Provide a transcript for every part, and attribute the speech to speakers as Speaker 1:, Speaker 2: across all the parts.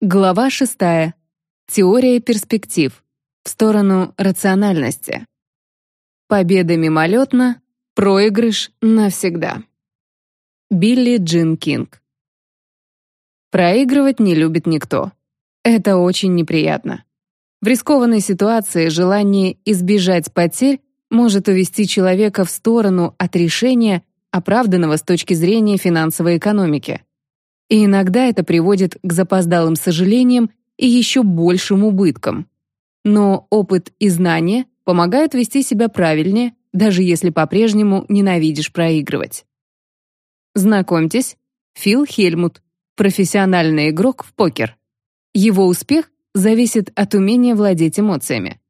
Speaker 1: Глава шестая. Теория перспектив. В сторону рациональности. Победа мимолетна, проигрыш навсегда. Билли Джин Кинг. Проигрывать не любит никто. Это очень неприятно. В рискованной ситуации желание избежать потерь может увести человека в сторону от решения, оправданного с точки зрения финансовой экономики. И иногда это приводит к запоздалым сожалениям и еще большим убыткам. Но опыт и знания помогают вести себя правильнее, даже если по-прежнему ненавидишь проигрывать. Знакомьтесь, Фил Хельмут, профессиональный игрок в покер. Его успех зависит от умения владеть эмоциями.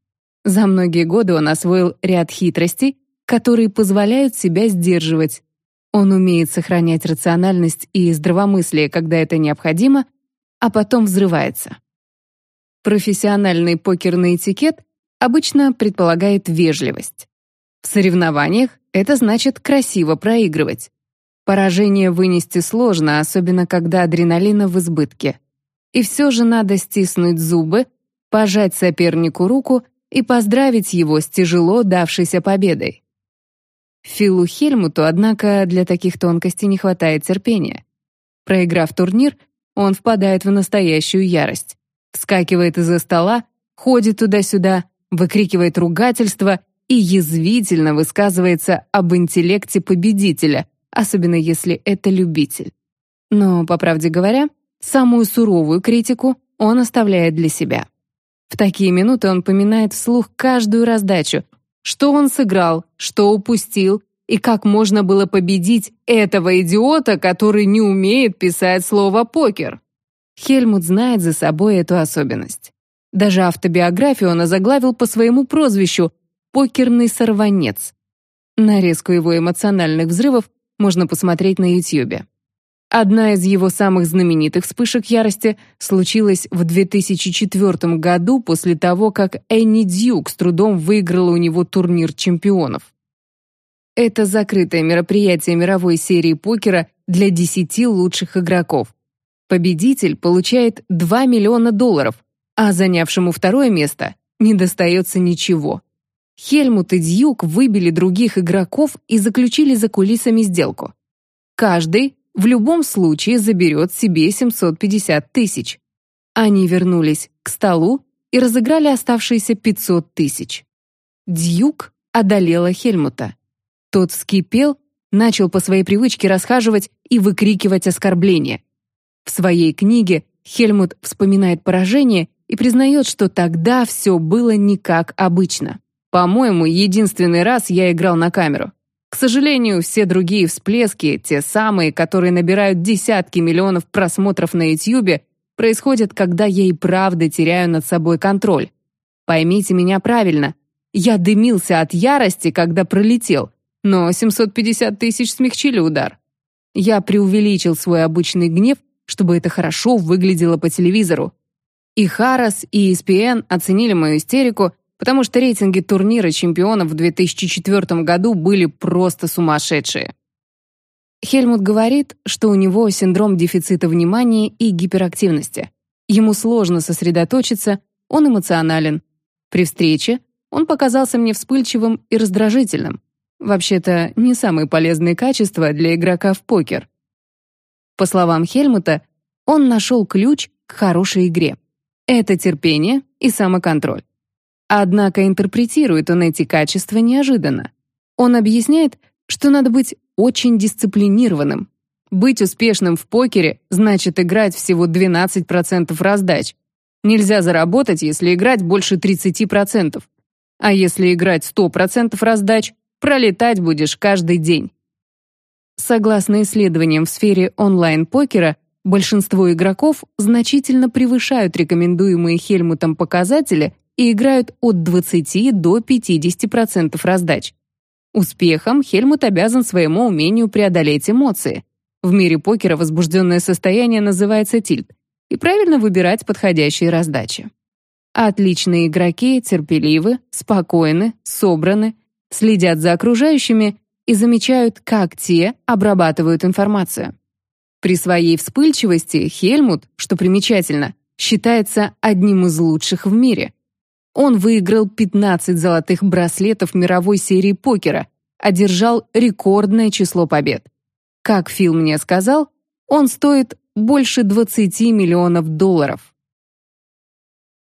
Speaker 1: За многие годы он освоил ряд хитростей, которые позволяют себя сдерживать, он умеет сохранять рациональность и здравомыслие, когда это необходимо, а потом взрывается. Профессиональный покерный этикет обычно предполагает вежливость. В соревнованиях это значит красиво проигрывать. Поражение вынести сложно, особенно когда адреналина в избытке. И все же надо стиснуть зубы, пожать сопернику руку и поздравить его с тяжело давшейся победой. Филу Хельмуту, однако, для таких тонкостей не хватает терпения. Проиграв турнир, он впадает в настоящую ярость. Вскакивает из-за стола, ходит туда-сюда, выкрикивает ругательства и язвительно высказывается об интеллекте победителя, особенно если это любитель. Но, по правде говоря, самую суровую критику он оставляет для себя. В такие минуты он поминает вслух каждую раздачу, что он сыграл, что упустил, и как можно было победить этого идиота, который не умеет писать слово «покер». Хельмут знает за собой эту особенность. Даже автобиографию он озаглавил по своему прозвищу «Покерный сорванец». Нарезку его эмоциональных взрывов можно посмотреть на Ютьюбе. Одна из его самых знаменитых вспышек ярости случилась в 2004 году после того, как Энни Дьюк с трудом выиграла у него турнир чемпионов. Это закрытое мероприятие мировой серии покера для 10 лучших игроков. Победитель получает 2 миллиона долларов, а занявшему второе место не достается ничего. Хельмут и Дьюк выбили других игроков и заключили за кулисами сделку. Каждый в любом случае заберет себе 750 тысяч. Они вернулись к столу и разыграли оставшиеся 500 тысяч. Дьюк одолела Хельмута. Тот вскипел, начал по своей привычке расхаживать и выкрикивать оскорбления. В своей книге Хельмут вспоминает поражение и признает, что тогда все было не как обычно. По-моему, единственный раз я играл на камеру. К сожалению, все другие всплески, те самые, которые набирают десятки миллионов просмотров на YouTube, происходят, когда я и правда теряю над собой контроль. Поймите меня правильно. Я дымился от ярости, когда пролетел, но 750 тысяч смягчили удар. Я преувеличил свой обычный гнев, чтобы это хорошо выглядело по телевизору. И Харрис, и ESPN оценили мою истерику потому что рейтинги турнира чемпионов в 2004 году были просто сумасшедшие. Хельмут говорит, что у него синдром дефицита внимания и гиперактивности. Ему сложно сосредоточиться, он эмоционален. При встрече он показался мне вспыльчивым и раздражительным. Вообще-то, не самые полезные качества для игрока в покер. По словам Хельмута, он нашел ключ к хорошей игре. Это терпение и самоконтроль. Однако интерпретирует он эти качества неожиданно. Он объясняет, что надо быть очень дисциплинированным. Быть успешным в покере значит играть всего 12% раздач. Нельзя заработать, если играть больше 30%. А если играть 100% раздач, пролетать будешь каждый день. Согласно исследованиям в сфере онлайн-покера, большинство игроков значительно превышают рекомендуемые Хельмутом показатели и играют от 20 до 50% раздач. Успехом Хельмут обязан своему умению преодолеть эмоции. В мире покера возбужденное состояние называется тильт, и правильно выбирать подходящие раздачи. Отличные игроки терпеливы, спокойны, собраны, следят за окружающими и замечают, как те обрабатывают информацию. При своей вспыльчивости Хельмут, что примечательно, считается одним из лучших в мире. Он выиграл 15 золотых браслетов мировой серии покера, одержал рекордное число побед. Как Фил мне сказал, он стоит больше 20 миллионов долларов.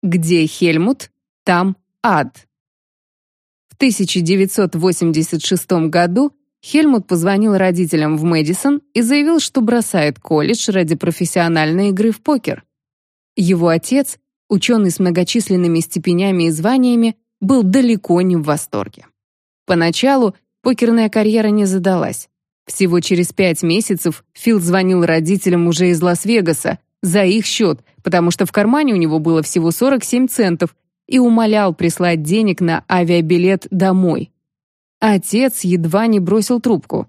Speaker 1: Где Хельмут, там ад. В 1986 году Хельмут позвонил родителям в Мэдисон и заявил, что бросает колледж ради профессиональной игры в покер. Его отец, ученый с многочисленными степенями и званиями, был далеко не в восторге. Поначалу покерная карьера не задалась. Всего через пять месяцев Фил звонил родителям уже из Лас-Вегаса за их счет, потому что в кармане у него было всего 47 центов, и умолял прислать денег на авиабилет домой. Отец едва не бросил трубку.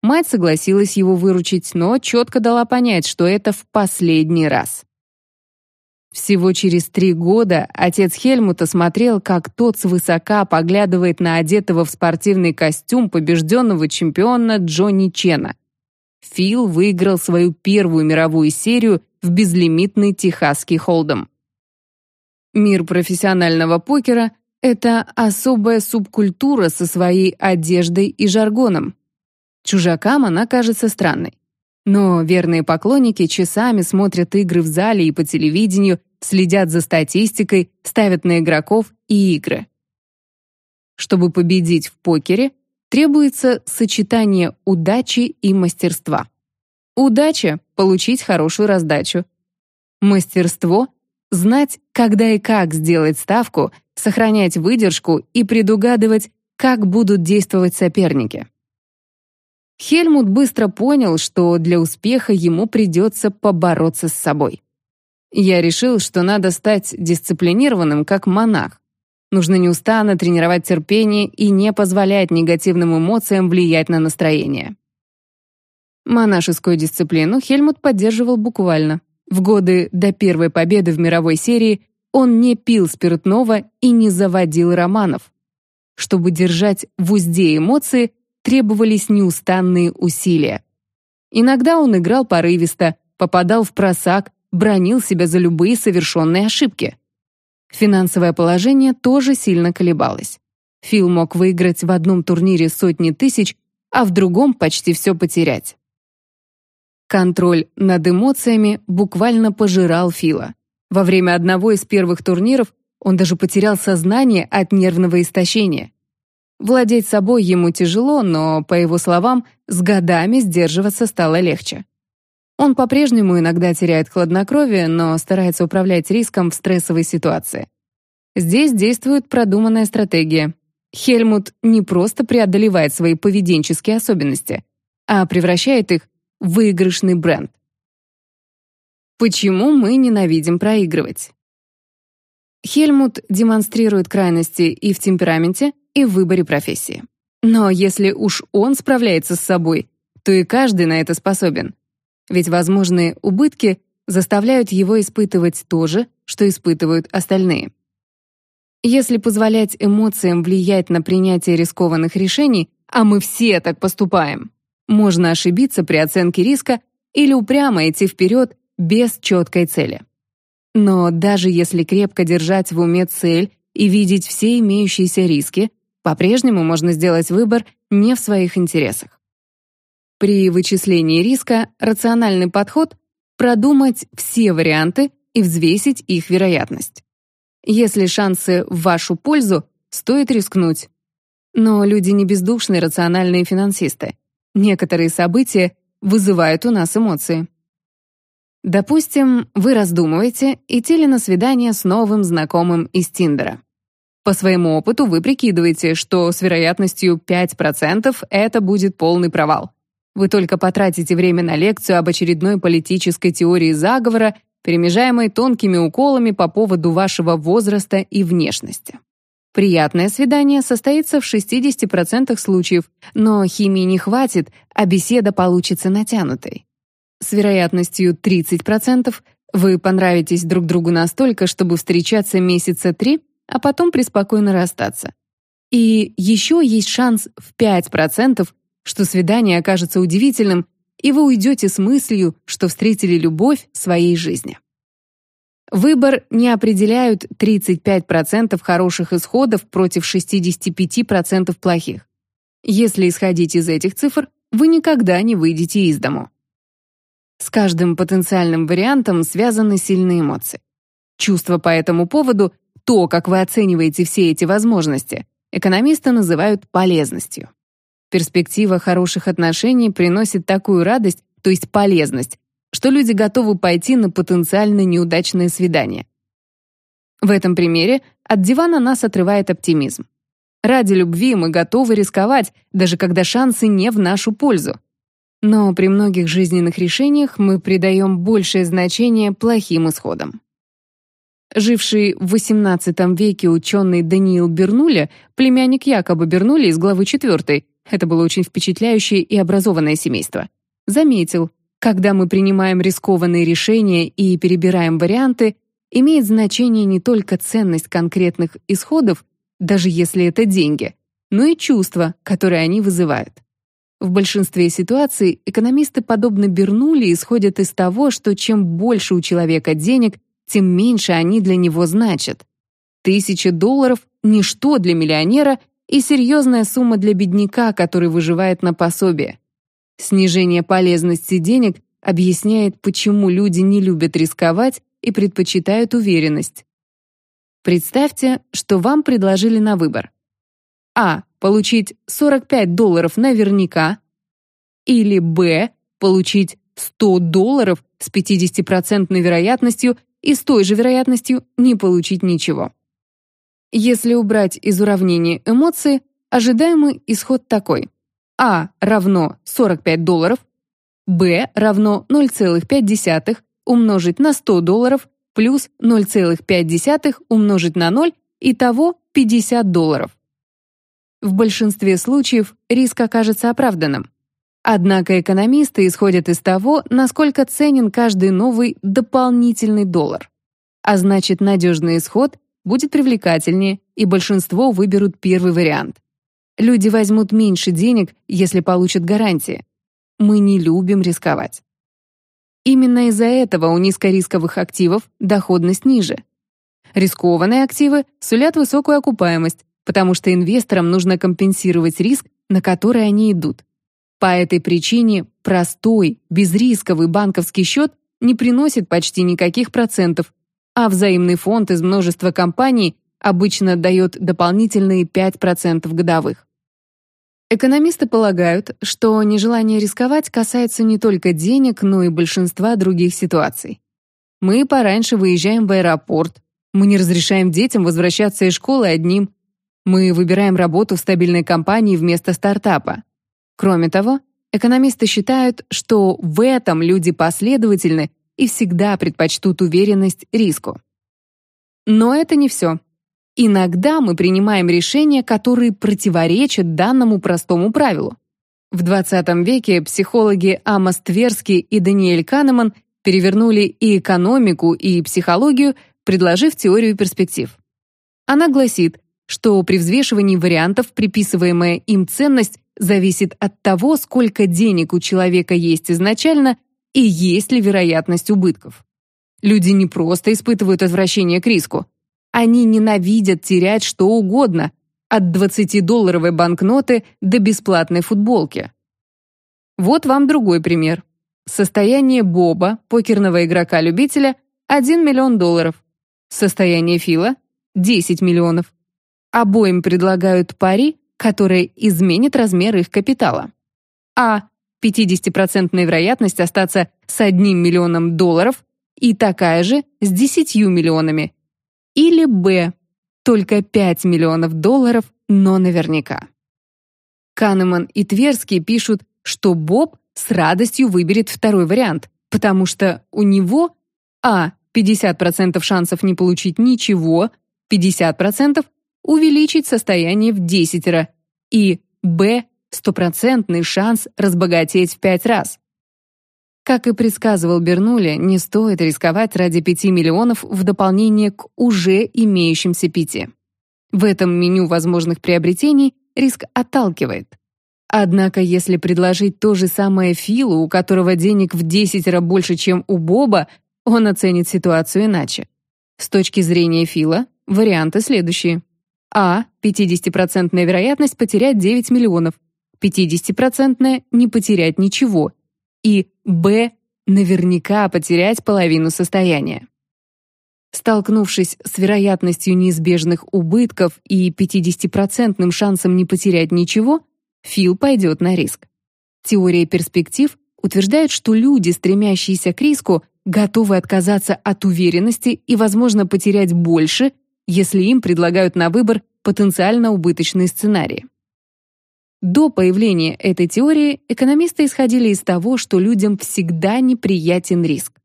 Speaker 1: Мать согласилась его выручить, но четко дала понять, что это в последний раз. Всего через три года отец Хельмута смотрел, как тот свысока поглядывает на одетого в спортивный костюм побежденного чемпиона Джонни Чена. Фил выиграл свою первую мировую серию в безлимитный техасский холдом. Мир профессионального покера — это особая субкультура со своей одеждой и жаргоном. Чужакам она кажется странной. Но верные поклонники часами смотрят игры в зале и по телевидению, следят за статистикой, ставят на игроков и игры. Чтобы победить в покере, требуется сочетание удачи и мастерства. Удача — получить хорошую раздачу. Мастерство — знать, когда и как сделать ставку, сохранять выдержку и предугадывать, как будут действовать соперники. Хельмут быстро понял, что для успеха ему придется побороться с собой. Я решил, что надо стать дисциплинированным, как монах. Нужно неустанно тренировать терпение и не позволять негативным эмоциям влиять на настроение. Монашескую дисциплину Хельмут поддерживал буквально. В годы до первой победы в мировой серии он не пил спиртного и не заводил романов. Чтобы держать в узде эмоции, требовались неустанные усилия. Иногда он играл порывисто, попадал в просак, бронил себя за любые совершенные ошибки. Финансовое положение тоже сильно колебалось. Фил мог выиграть в одном турнире сотни тысяч, а в другом почти все потерять. Контроль над эмоциями буквально пожирал Фила. Во время одного из первых турниров он даже потерял сознание от нервного истощения. Владеть собой ему тяжело, но, по его словам, с годами сдерживаться стало легче. Он по-прежнему иногда теряет хладнокровие, но старается управлять риском в стрессовой ситуации. Здесь действует продуманная стратегия. Хельмут не просто преодолевает свои поведенческие особенности, а превращает их в выигрышный бренд. Почему мы ненавидим проигрывать? Хельмут демонстрирует крайности и в темпераменте, и выборе профессии. Но если уж он справляется с собой, то и каждый на это способен. Ведь возможные убытки заставляют его испытывать то же, что испытывают остальные. Если позволять эмоциям влиять на принятие рискованных решений, а мы все так поступаем, можно ошибиться при оценке риска или упрямо идти вперед без четкой цели. Но даже если крепко держать в уме цель и видеть все имеющиеся риски, по-прежнему можно сделать выбор не в своих интересах. При вычислении риска рациональный подход — продумать все варианты и взвесить их вероятность. Если шансы в вашу пользу, стоит рискнуть. Но люди не бездушные рациональные финансисты. Некоторые события вызывают у нас эмоции. Допустим, вы раздумываете, идти ли на свидание с новым знакомым из Тиндера. По своему опыту вы прикидываете, что с вероятностью 5% это будет полный провал. Вы только потратите время на лекцию об очередной политической теории заговора, перемежаемой тонкими уколами по поводу вашего возраста и внешности. Приятное свидание состоится в 60% случаев, но химии не хватит, а беседа получится натянутой. С вероятностью 30% вы понравитесь друг другу настолько, чтобы встречаться месяца три, а потом преспокойно расстаться. И еще есть шанс в 5%, что свидание окажется удивительным, и вы уйдете с мыслью, что встретили любовь своей жизни. Выбор не определяют 35% хороших исходов против 65% плохих. Если исходить из этих цифр, вы никогда не выйдете из дому. С каждым потенциальным вариантом связаны сильные эмоции. Чувства по этому поводу, то, как вы оцениваете все эти возможности, экономисты называют полезностью. Перспектива хороших отношений приносит такую радость, то есть полезность, что люди готовы пойти на потенциально неудачное свидание. В этом примере от дивана нас отрывает оптимизм. Ради любви мы готовы рисковать, даже когда шансы не в нашу пользу. Но при многих жизненных решениях мы придаем большее значение плохим исходам. Живший в XVIII веке ученый Даниил Бернуля, племянник Якоба Бернули из главы 4, это было очень впечатляющее и образованное семейство, заметил, когда мы принимаем рискованные решения и перебираем варианты, имеет значение не только ценность конкретных исходов, даже если это деньги, но и чувства, которые они вызывают. В большинстве ситуаций экономисты, подобно Бернули, исходят из того, что чем больше у человека денег, тем меньше они для него значат. Тысяча долларов — ничто для миллионера и серьезная сумма для бедняка, который выживает на пособие. Снижение полезности денег объясняет, почему люди не любят рисковать и предпочитают уверенность. Представьте, что вам предложили на выбор. А. Получить 45 долларов наверняка. Или Б. Получить 100 долларов с 50% вероятностью и с той же вероятностью не получить ничего. Если убрать из уравнения эмоции, ожидаемый исход такой. А равно 45 долларов, Б равно 0,5 умножить на 100 долларов плюс 0,5 умножить на 0, итого 50 долларов. В большинстве случаев риск окажется оправданным. Однако экономисты исходят из того, насколько ценен каждый новый дополнительный доллар. А значит, надежный исход будет привлекательнее, и большинство выберут первый вариант. Люди возьмут меньше денег, если получат гарантии. Мы не любим рисковать. Именно из-за этого у низкорисковых активов доходность ниже. Рискованные активы сулят высокую окупаемость, потому что инвесторам нужно компенсировать риск, на который они идут. По этой причине простой, безрисковый банковский счет не приносит почти никаких процентов, а взаимный фонд из множества компаний обычно дает дополнительные 5% годовых. Экономисты полагают, что нежелание рисковать касается не только денег, но и большинства других ситуаций. Мы пораньше выезжаем в аэропорт, мы не разрешаем детям возвращаться из школы одним, мы выбираем работу в стабильной компании вместо стартапа. Кроме того, экономисты считают, что в этом люди последовательны и всегда предпочтут уверенность риску. Но это не все. Иногда мы принимаем решения, которые противоречат данному простому правилу. В 20 веке психологи Амос Тверски и Даниэль Канеман перевернули и экономику, и психологию, предложив теорию перспектив. Она гласит, что при взвешивании вариантов приписываемая им ценность зависит от того, сколько денег у человека есть изначально и есть ли вероятность убытков. Люди не просто испытывают отвращение к риску, они ненавидят терять что угодно, от 20-долларовой банкноты до бесплатной футболки. Вот вам другой пример. Состояние Боба, покерного игрока-любителя, 1 миллион долларов. Состояние Фила – 10 миллионов. Обоим предлагают пари, которые изменят размер их капитала. А. 50% вероятность остаться с 1 миллионом долларов и такая же с 10 миллионами или Б. Только 5 миллионов долларов, но наверняка. Канеман и Тверский пишут, что Боб с радостью выберет второй вариант, потому что у него а. 50% шансов не получить ничего, 50% увеличить состояние в десятеро и б. стопроцентный шанс разбогатеть в пять раз. Как и предсказывал Бернули, не стоит рисковать ради 5 миллионов в дополнение к уже имеющимся 5. В этом меню возможных приобретений риск отталкивает. Однако, если предложить то же самое Филу, у которого денег в 10 раз больше, чем у Боба, он оценит ситуацию иначе. С точки зрения Фила, варианты следующие. А. 50% вероятность потерять 9 миллионов. 50% не потерять ничего. И Б. Наверняка потерять половину состояния. Столкнувшись с вероятностью неизбежных убытков и 50% шансом не потерять ничего, Фил пойдет на риск. Теория перспектив утверждает, что люди, стремящиеся к риску, готовы отказаться от уверенности и, возможно, потерять больше, если им предлагают на выбор потенциально убыточные сценарии. До появления этой теории экономисты исходили из того, что людям всегда неприятен риск.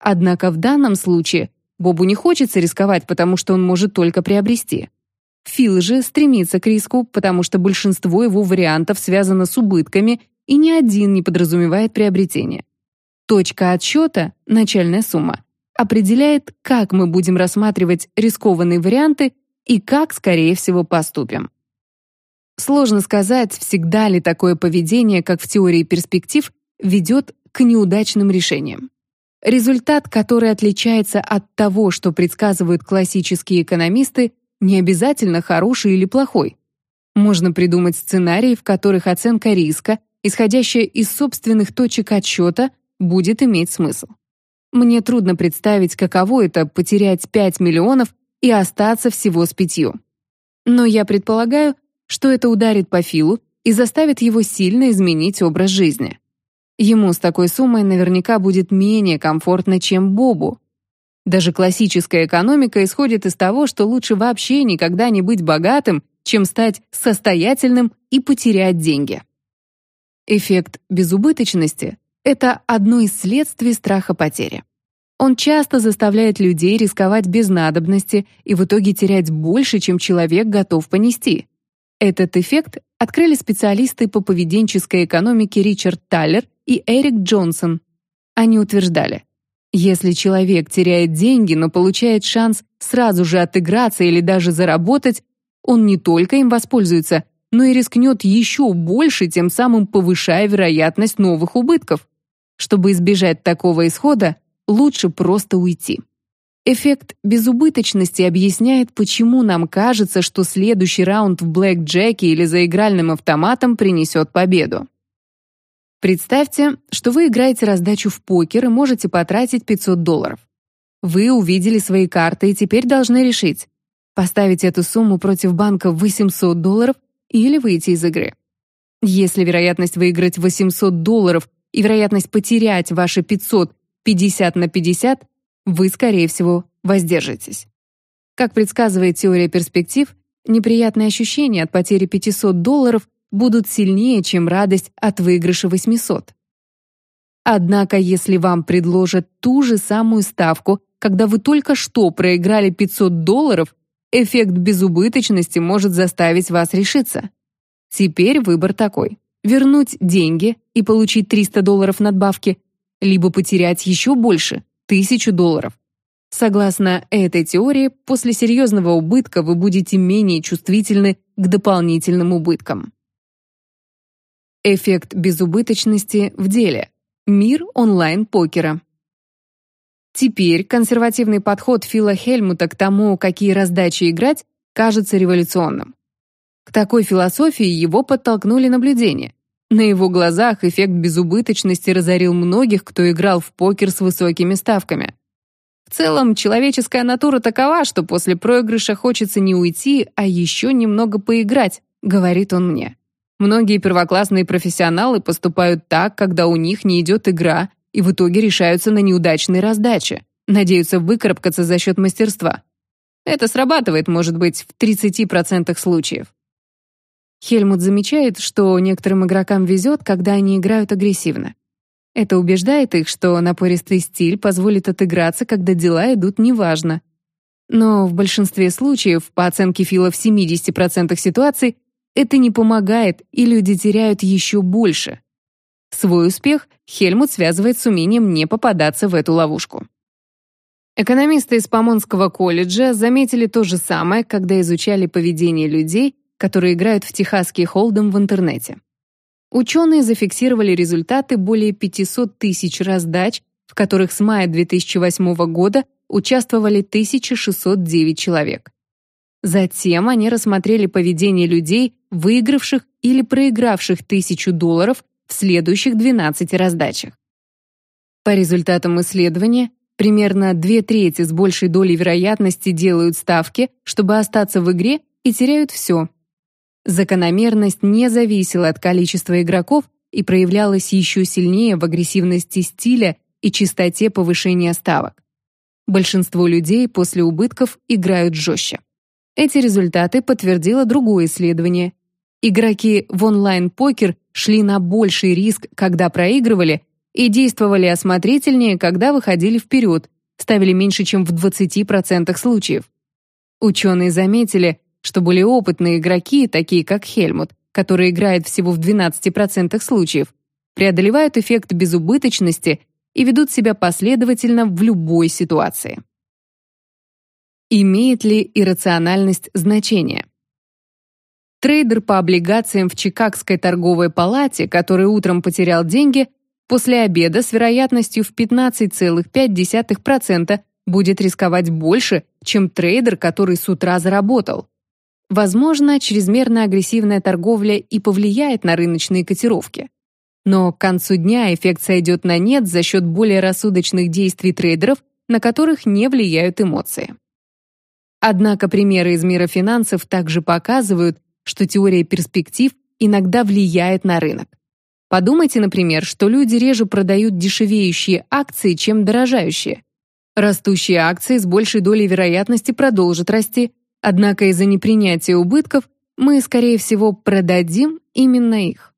Speaker 1: Однако в данном случае Бобу не хочется рисковать, потому что он может только приобрести. Фил же стремится к риску, потому что большинство его вариантов связано с убытками, и ни один не подразумевает приобретение. Точка отсчета, начальная сумма, определяет, как мы будем рассматривать рискованные варианты и как, скорее всего, поступим. Сложно сказать, всегда ли такое поведение, как в теории перспектив, ведет к неудачным решениям. Результат, который отличается от того, что предсказывают классические экономисты, не обязательно хороший или плохой. Можно придумать сценарии, в которых оценка риска, исходящая из собственных точек отсчета, будет иметь смысл. Мне трудно представить, каково это потерять 5 миллионов и остаться всего с пятью. Но я предполагаю, что это ударит по Филу и заставит его сильно изменить образ жизни. Ему с такой суммой наверняка будет менее комфортно, чем Бобу. Даже классическая экономика исходит из того, что лучше вообще никогда не быть богатым, чем стать состоятельным и потерять деньги. Эффект безубыточности — это одно из следствий страха потери. Он часто заставляет людей рисковать без надобности и в итоге терять больше, чем человек готов понести. Этот эффект открыли специалисты по поведенческой экономике Ричард Таллер и Эрик Джонсон. Они утверждали, если человек теряет деньги, но получает шанс сразу же отыграться или даже заработать, он не только им воспользуется, но и рискнет еще больше, тем самым повышая вероятность новых убытков. Чтобы избежать такого исхода, лучше просто уйти. Эффект безубыточности объясняет, почему нам кажется, что следующий раунд в блэк-джеке или за игральным автоматом принесет победу. Представьте, что вы играете раздачу в покер и можете потратить 500 долларов. Вы увидели свои карты и теперь должны решить, поставить эту сумму против банка 800 долларов или выйти из игры. Если вероятность выиграть 800 долларов и вероятность потерять ваши 500 50 на 50, вы, скорее всего, воздержитесь. Как предсказывает теория перспектив, неприятные ощущения от потери 500 долларов будут сильнее, чем радость от выигрыша 800. Однако, если вам предложат ту же самую ставку, когда вы только что проиграли 500 долларов, эффект безубыточности может заставить вас решиться. Теперь выбор такой. Вернуть деньги и получить 300 долларов надбавки либо потерять еще больше – тысячу долларов. Согласно этой теории, после серьезного убытка вы будете менее чувствительны к дополнительным убыткам. Эффект безубыточности в деле. Мир онлайн-покера. Теперь консервативный подход Фила Хельмута к тому, какие раздачи играть, кажется революционным. К такой философии его подтолкнули наблюдения. На его глазах эффект безубыточности разорил многих, кто играл в покер с высокими ставками. В целом, человеческая натура такова, что после проигрыша хочется не уйти, а еще немного поиграть, говорит он мне. Многие первоклассные профессионалы поступают так, когда у них не идет игра, и в итоге решаются на неудачные раздачи, надеются выкарабкаться за счет мастерства. Это срабатывает, может быть, в 30% случаев. Хельмут замечает, что некоторым игрокам везет, когда они играют агрессивно. Это убеждает их, что напористый стиль позволит отыграться, когда дела идут неважно. Но в большинстве случаев, по оценке Фила в 70% ситуаций, это не помогает, и люди теряют еще больше. Свой успех Хельмут связывает с умением не попадаться в эту ловушку. Экономисты из Помонского колледжа заметили то же самое, когда изучали поведение людей, которые играют в техасский холдем в интернете. Ученые зафиксировали результаты более 500 тысяч раздач в которых с мая 2008 года участвовали 1609 человек. Затем они рассмотрели поведение людей, выигравших или проигравших тысячу долларов в следующих 12 раздачах. По результатам исследования, примерно две трети с большей долей вероятности делают ставки, чтобы остаться в игре, и теряют все. Закономерность не зависела от количества игроков и проявлялась еще сильнее в агрессивности стиля и частоте повышения ставок. Большинство людей после убытков играют жестче. Эти результаты подтвердило другое исследование. Игроки в онлайн-покер шли на больший риск, когда проигрывали, и действовали осмотрительнее, когда выходили вперед, ставили меньше, чем в 20% случаев. Ученые заметили, что более опытные игроки, такие как Хельмут, который играет всего в 12% случаев, преодолевают эффект безубыточности и ведут себя последовательно в любой ситуации. Имеет ли иррациональность значение? Трейдер по облигациям в Чикагской торговой палате, который утром потерял деньги, после обеда с вероятностью в 15,5% будет рисковать больше, чем трейдер, который с утра заработал. Возможно, чрезмерно агрессивная торговля и повлияет на рыночные котировки. Но к концу дня эффект сойдет на нет за счет более рассудочных действий трейдеров, на которых не влияют эмоции. Однако примеры из мира финансов также показывают, что теория перспектив иногда влияет на рынок. Подумайте, например, что люди реже продают дешевеющие акции, чем дорожающие. Растущие акции с большей долей вероятности продолжат расти, Однако из-за непринятия убытков мы, скорее всего, продадим именно их.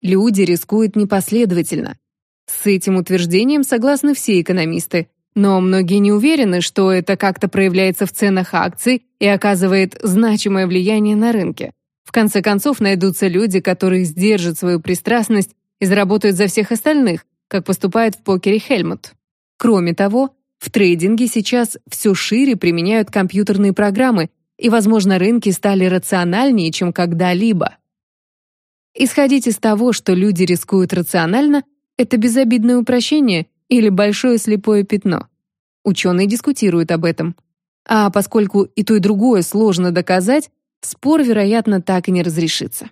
Speaker 1: Люди рискуют непоследовательно. С этим утверждением согласны все экономисты, но многие не уверены, что это как-то проявляется в ценах акций и оказывает значимое влияние на рынке. В конце концов, найдутся люди, которые сдержат свою пристрастность и заработают за всех остальных, как поступает в покере Хельмут. Кроме того, в трейдинге сейчас все шире применяют компьютерные программы, и, возможно, рынки стали рациональнее, чем когда-либо. Исходить из того, что люди рискуют рационально, это безобидное упрощение или большое слепое пятно. Ученые дискутируют об этом. А поскольку и то, и другое сложно доказать, спор, вероятно, так и не разрешится.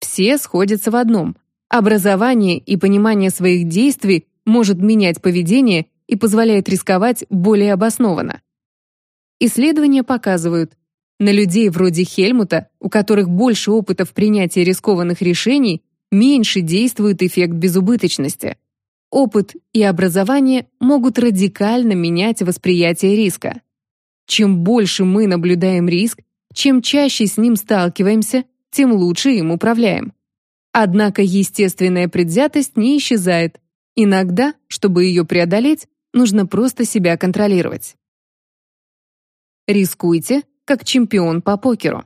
Speaker 1: Все сходятся в одном. Образование и понимание своих действий может менять поведение и позволяет рисковать более обоснованно. Исследования показывают, на людей вроде Хельмута, у которых больше опыта в принятии рискованных решений, меньше действует эффект безубыточности. Опыт и образование могут радикально менять восприятие риска. Чем больше мы наблюдаем риск, чем чаще с ним сталкиваемся, тем лучше им управляем. Однако естественная предвзятость не исчезает. Иногда, чтобы ее преодолеть, Нужно просто себя контролировать. Рискуйте, как чемпион по покеру.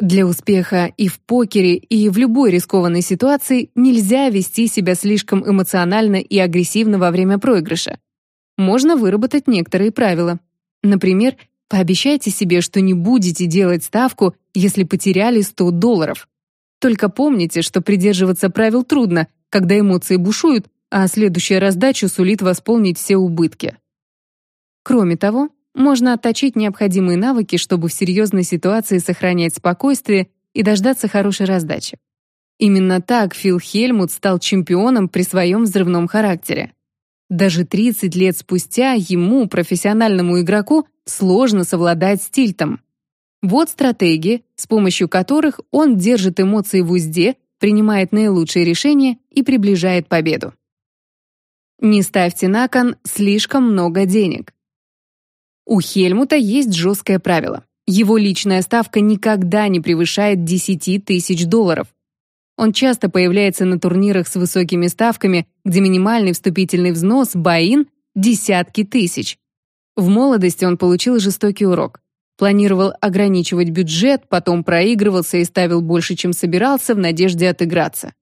Speaker 1: Для успеха и в покере, и в любой рискованной ситуации нельзя вести себя слишком эмоционально и агрессивно во время проигрыша. Можно выработать некоторые правила. Например, пообещайте себе, что не будете делать ставку, если потеряли 100 долларов. Только помните, что придерживаться правил трудно, когда эмоции бушуют, а следующая раздача сулит восполнить все убытки. Кроме того, можно отточить необходимые навыки, чтобы в серьезной ситуации сохранять спокойствие и дождаться хорошей раздачи. Именно так Фил Хельмут стал чемпионом при своем взрывном характере. Даже 30 лет спустя ему, профессиональному игроку, сложно совладать с тильтом. Вот стратегии, с помощью которых он держит эмоции в узде, принимает наилучшие решения и приближает победу. Не ставьте на кон слишком много денег. У Хельмута есть жесткое правило. Его личная ставка никогда не превышает 10 тысяч долларов. Он часто появляется на турнирах с высокими ставками, где минимальный вступительный взнос баин – десятки тысяч. В молодости он получил жестокий урок. Планировал ограничивать бюджет, потом проигрывался и ставил больше, чем собирался, в надежде отыграться.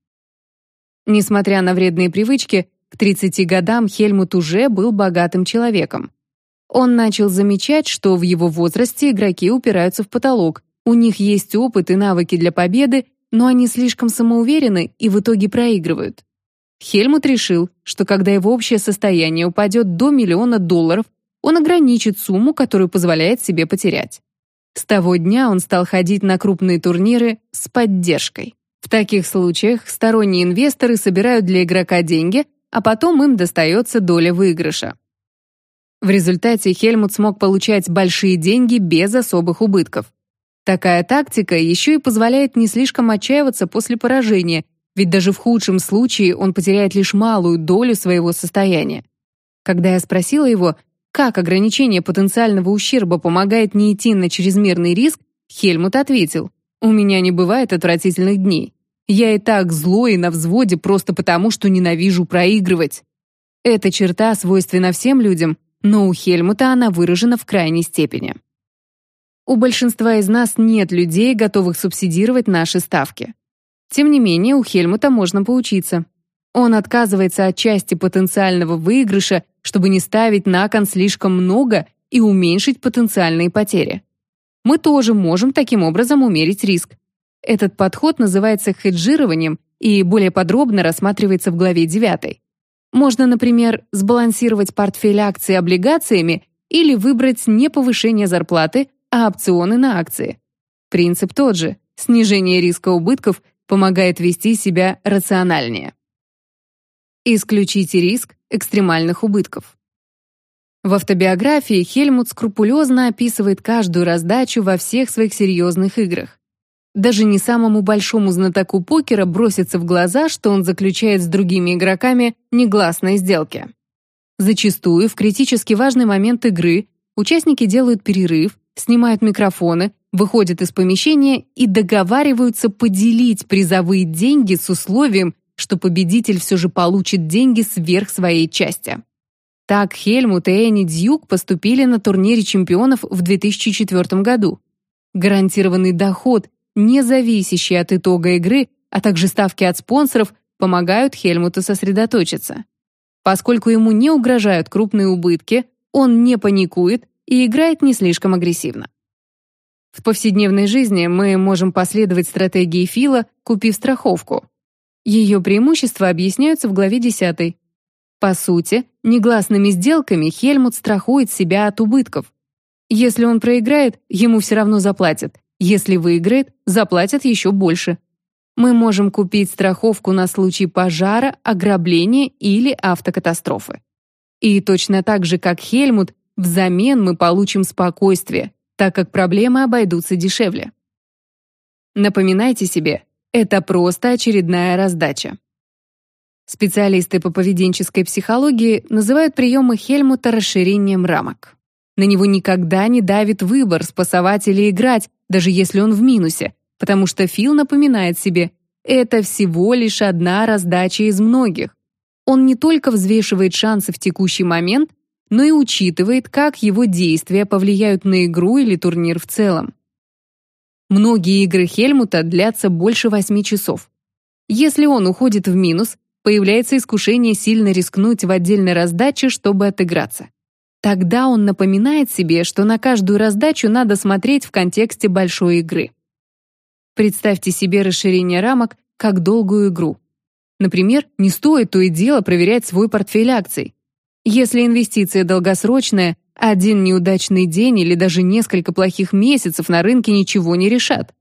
Speaker 1: Несмотря на вредные привычки, к 30 годам Хельмут уже был богатым человеком. Он начал замечать, что в его возрасте игроки упираются в потолок, у них есть опыт и навыки для победы, но они слишком самоуверены и в итоге проигрывают. Хельмут решил, что когда его общее состояние упадет до миллиона долларов, он ограничит сумму, которую позволяет себе потерять. С того дня он стал ходить на крупные турниры с поддержкой. В таких случаях сторонние инвесторы собирают для игрока деньги, а потом им достается доля выигрыша. В результате Хельмут смог получать большие деньги без особых убытков. Такая тактика еще и позволяет не слишком отчаиваться после поражения, ведь даже в худшем случае он потеряет лишь малую долю своего состояния. Когда я спросила его, как ограничение потенциального ущерба помогает не идти на чрезмерный риск, Хельмут ответил, «У меня не бывает отвратительных дней. Я и так злой и на взводе просто потому, что ненавижу проигрывать». Эта черта свойственна всем людям, но у Хельмута она выражена в крайней степени. У большинства из нас нет людей, готовых субсидировать наши ставки. Тем не менее, у Хельмута можно поучиться. Он отказывается от части потенциального выигрыша, чтобы не ставить на кон слишком много и уменьшить потенциальные потери. Мы тоже можем таким образом умерить риск. Этот подход называется хеджированием и более подробно рассматривается в главе 9. Можно, например, сбалансировать портфель акций облигациями или выбрать не повышение зарплаты, а опционы на акции. Принцип тот же. Снижение риска убытков помогает вести себя рациональнее. Исключите риск экстремальных убытков. В автобиографии Хельмут скрупулезно описывает каждую раздачу во всех своих серьезных играх. Даже не самому большому знатоку покера бросится в глаза, что он заключает с другими игроками негласные сделки. Зачастую в критически важный момент игры участники делают перерыв, снимают микрофоны, выходят из помещения и договариваются поделить призовые деньги с условием, что победитель все же получит деньги сверх своей части. Так Хельмут и Энни Дьюк поступили на турнире чемпионов в 2004 году. Гарантированный доход, не зависящий от итога игры, а также ставки от спонсоров, помогают Хельмуту сосредоточиться. Поскольку ему не угрожают крупные убытки, он не паникует и играет не слишком агрессивно. В повседневной жизни мы можем последовать стратегии Фила, купив страховку. Ее преимущества объясняются в главе 10. По сути, негласными сделками Хельмут страхует себя от убытков. Если он проиграет, ему все равно заплатят. Если выиграет, заплатят еще больше. Мы можем купить страховку на случай пожара, ограбления или автокатастрофы. И точно так же, как Хельмут, Взамен мы получим спокойствие, так как проблемы обойдутся дешевле. Напоминайте себе, это просто очередная раздача. Специалисты по поведенческой психологии называют приемы Хельмута расширением рамок. На него никогда не давит выбор, спасовать или играть, даже если он в минусе, потому что Фил напоминает себе, это всего лишь одна раздача из многих. Он не только взвешивает шансы в текущий момент, но и учитывает, как его действия повлияют на игру или турнир в целом. Многие игры Хельмута длятся больше восьми часов. Если он уходит в минус, появляется искушение сильно рискнуть в отдельной раздаче, чтобы отыграться. Тогда он напоминает себе, что на каждую раздачу надо смотреть в контексте большой игры. Представьте себе расширение рамок как долгую игру. Например, не стоит то и дело проверять свой портфель акций. Если инвестиция долгосрочная, один неудачный день или даже несколько плохих месяцев на рынке ничего не решат.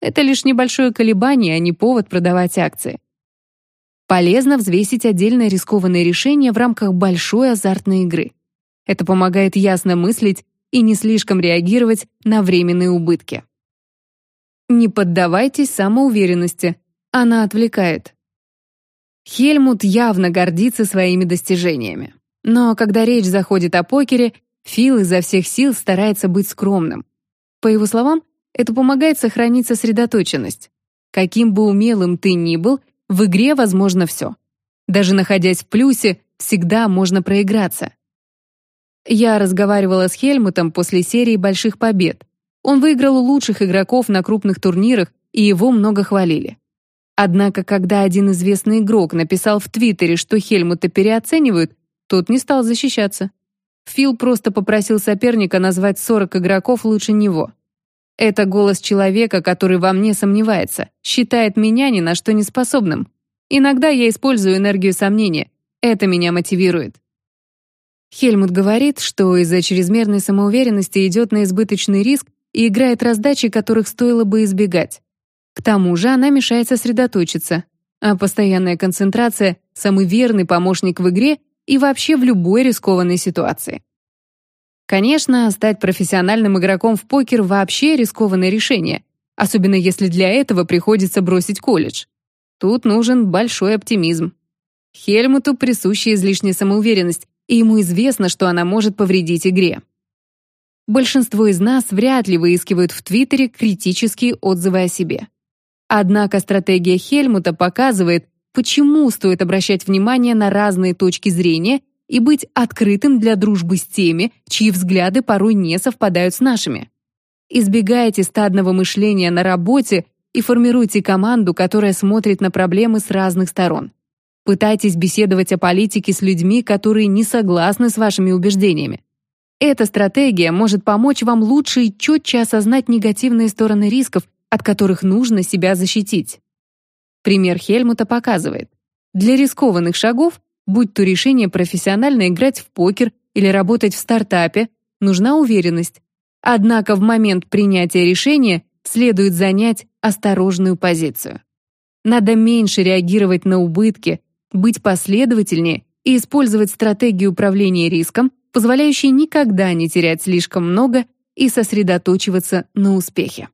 Speaker 1: Это лишь небольшое колебание, а не повод продавать акции. Полезно взвесить отдельное рискованное решение в рамках большой азартной игры. Это помогает ясно мыслить и не слишком реагировать на временные убытки. Не поддавайтесь самоуверенности, она отвлекает. Хельмут явно гордится своими достижениями. Но когда речь заходит о покере, Фил изо всех сил старается быть скромным. По его словам, это помогает сохранить сосредоточенность. Каким бы умелым ты ни был, в игре возможно все. Даже находясь в плюсе, всегда можно проиграться. Я разговаривала с Хельмутом после серии больших побед. Он выиграл у лучших игроков на крупных турнирах, и его много хвалили. Однако, когда один известный игрок написал в Твиттере, что Хельмута переоценивают, тот не стал защищаться. Фил просто попросил соперника назвать 40 игроков лучше него. Это голос человека, который во мне сомневается, считает меня ни на что не способным. Иногда я использую энергию сомнения. Это меня мотивирует. Хельмут говорит, что из-за чрезмерной самоуверенности идет на избыточный риск и играет раздачи, которых стоило бы избегать. К тому же она мешает сосредоточиться, а постоянная концентрация — самый верный помощник в игре и вообще в любой рискованной ситуации. Конечно, стать профессиональным игроком в покер вообще рискованное решение, особенно если для этого приходится бросить колледж. Тут нужен большой оптимизм. Хельмуту присуща излишняя самоуверенность, и ему известно, что она может повредить игре. Большинство из нас вряд ли выискивают в Твиттере критические отзывы о себе. Однако стратегия Хельмута показывает, почему стоит обращать внимание на разные точки зрения и быть открытым для дружбы с теми, чьи взгляды порой не совпадают с нашими. Избегайте стадного мышления на работе и формируйте команду, которая смотрит на проблемы с разных сторон. Пытайтесь беседовать о политике с людьми, которые не согласны с вашими убеждениями. Эта стратегия может помочь вам лучше и четче осознать негативные стороны рисков, от которых нужно себя защитить. Пример Хельмута показывает, для рискованных шагов Будь то решение профессионально играть в покер или работать в стартапе, нужна уверенность. Однако в момент принятия решения следует занять осторожную позицию. Надо меньше реагировать на убытки, быть последовательнее и использовать стратегию управления риском, позволяющие никогда не терять слишком много и сосредоточиваться на успехе.